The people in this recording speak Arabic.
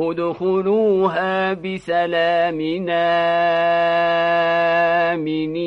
ادخلوها بسلام آمنين